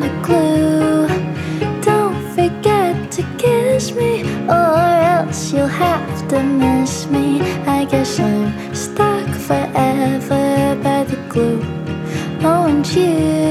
the clue. Don't forget to kiss me, or else you'll have to miss me. I guess I'm stuck forever by the glue. Oh, and you.